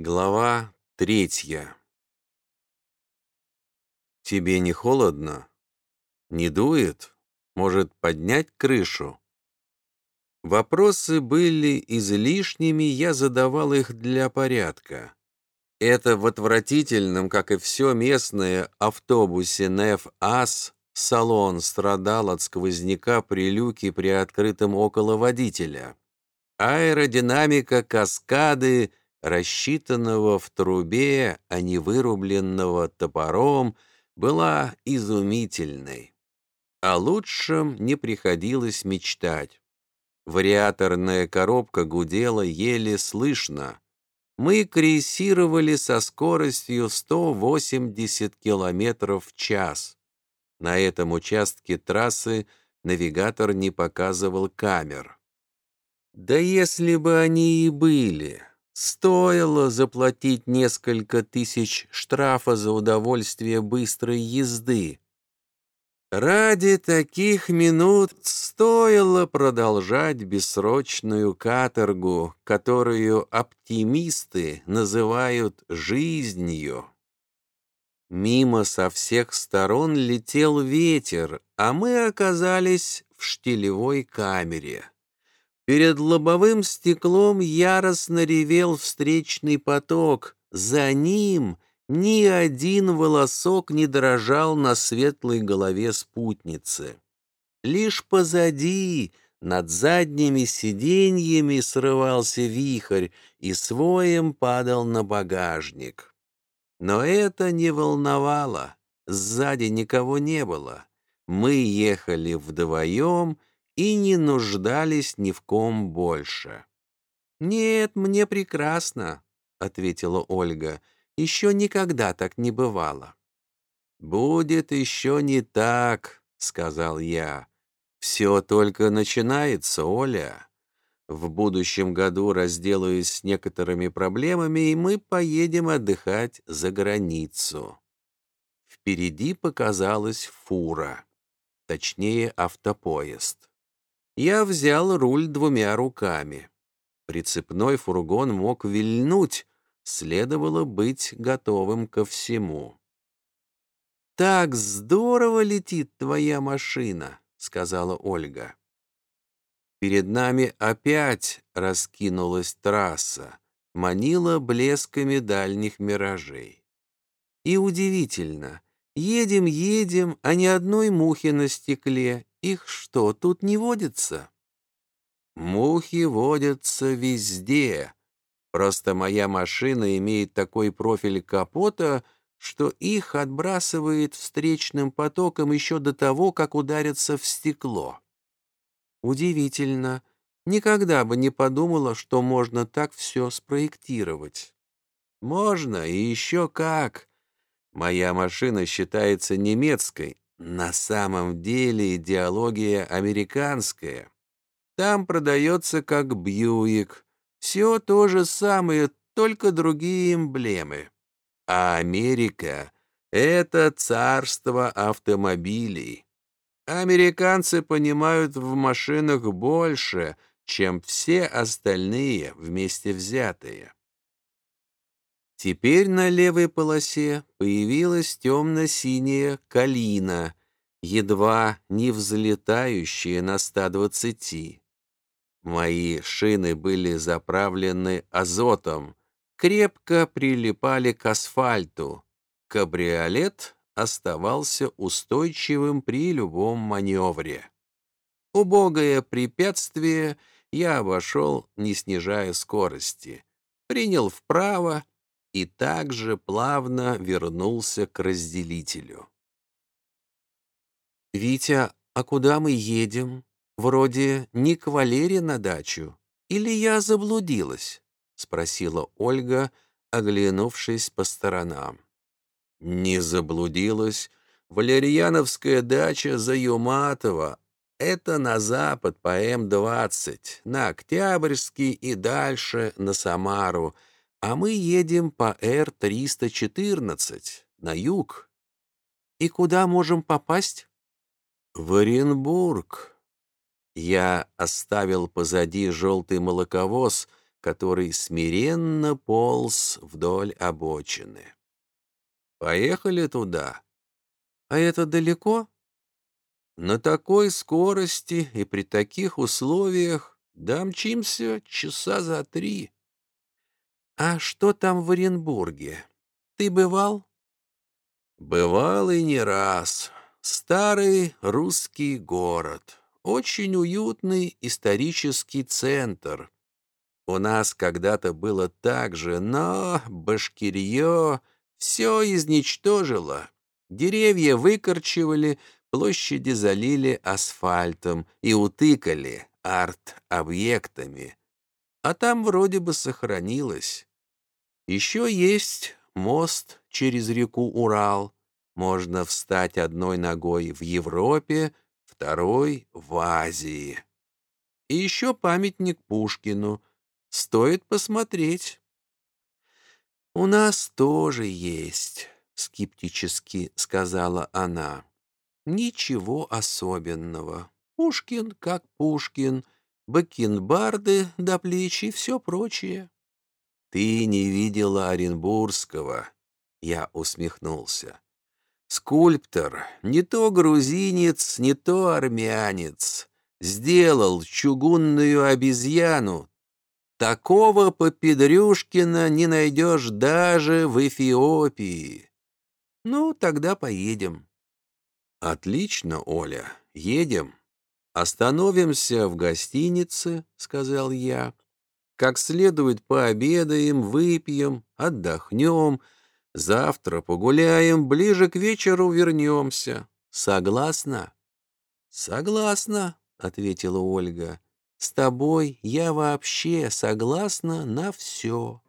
Глава третья. Тебе не холодно? Не дует? Может, поднять крышу? Вопросы были излишними, я задавал их для порядка. Это в отвратительном, как и все местное, автобусе НЕФ-АС салон страдал от сквозняка при люке при открытом около водителя. Аэродинамика каскады — рассчитанного в трубе, а не вырубленного топором, была изумительной. О лучшем не приходилось мечтать. Вариаторная коробка гудела еле слышно. Мы крейсировали со скоростью 180 км в час. На этом участке трассы навигатор не показывал камер. Да если бы они и были, Стоило заплатить несколько тысяч штрафа за удовольствие быстрой езды. Ради таких минут стоило продолжать бессрочную каторгу, которую оптимисты называют жизнью. Мимо со всех сторон летел ветер, а мы оказались в штилевой камере. Перед лобовым стеклом яростно ревел встречный поток. За ним ни один волосок не дрожал на светлой голове спутницы. Лишь позади, над задними сиденьями, срывался вихрь и своем падал на багажник. Но это не волновало. Сзади никого не было. Мы ехали вдвоем, и не нуждались ни в ком больше. «Нет, мне прекрасно», — ответила Ольга. «Еще никогда так не бывало». «Будет еще не так», — сказал я. «Все только начинается, Оля. В будущем году разделаюсь с некоторыми проблемами, и мы поедем отдыхать за границу». Впереди показалась фура, точнее автопоезд. Я взял руль двумя руками. Прицепной фургон мог вильнуть, следовало быть готовым ко всему. «Так здорово летит твоя машина», — сказала Ольга. Перед нами опять раскинулась трасса, манила блесками дальних миражей. И удивительно, едем-едем, а ни одной мухи на стекле, их что, тут не водится? Мухи водятся везде. Просто моя машина имеет такой профиль капота, что их отбрасывает встречным потоком еще до того, как ударятся в стекло. Удивительно. Никогда бы не подумала, что можно так все спроектировать. Можно, и еще как. Моя машина считается немецкой, на самом деле идеология американская. Там продается как Бьюик. Все то же самое, только другие эмблемы. А Америка — это царство автомобилей. Американцы понимают в машинах больше, чем все остальные вместе взятые. Теперь на левой полосе появилась темно-синяя калина, едва не взлетающая на 120. Мои шины были заправлены азотом, крепко прилипали к асфальту. Кабриолет оставался устойчивым при любом маневре. Убогое препятствие я обошел, не снижая скорости. Принял вправо, и также плавно вернулся к разделителю. «Витя, а куда мы едем? Вроде не к Валере на дачу. Или я заблудилась?» — спросила Ольга, оглянувшись по сторонам. «Не заблудилась. Валерьяновская дача за Юматово. Это на запад по М-20, на Октябрьский и дальше на Самару — а мы едем по Р-314 на юг. И куда можем попасть? В Оренбург. Я оставил позади желтый молоковоз, который смиренно полз вдоль обочины. «Поехали туда». «А это далеко?» «На такой скорости и при таких условиях домчимся часа за три». «А что там в Оренбурге? Ты бывал?» «Бывал и не раз. Старый русский город. Очень уютный исторический центр. У нас когда-то было так же, но Башкирье все изничтожило. Деревья выкорчевали, площади залили асфальтом и утыкали арт-объектами. А там вроде бы сохранилось. Еще есть мост через реку Урал. Можно встать одной ногой в Европе, второй — в Азии. И еще памятник Пушкину. Стоит посмотреть. «У нас тоже есть», — скептически сказала она. «Ничего особенного. Пушкин как Пушкин, бакенбарды до плеч и все прочее». «Ты не видела Оренбургского», — я усмехнулся. Скульптор, не то грузинец, не то армянец, сделал чугунную обезьяну. Такого Попедрюшкина не найдешь даже в Эфиопии. Ну, тогда поедем. Отлично, Оля, едем. Остановимся в гостинице, сказал я. Как следует пообедаем, выпьем, отдохнем, Завтра погуляем, ближе к вечеру вернемся. Согласна?» «Согласна», — ответила Ольга. «С тобой я вообще согласна на все».